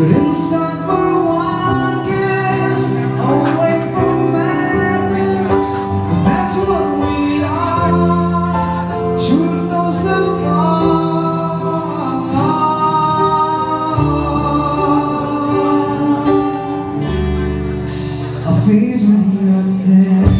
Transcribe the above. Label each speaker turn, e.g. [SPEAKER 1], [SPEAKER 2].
[SPEAKER 1] But inside my away from madness, that's what we are. A when you're dead.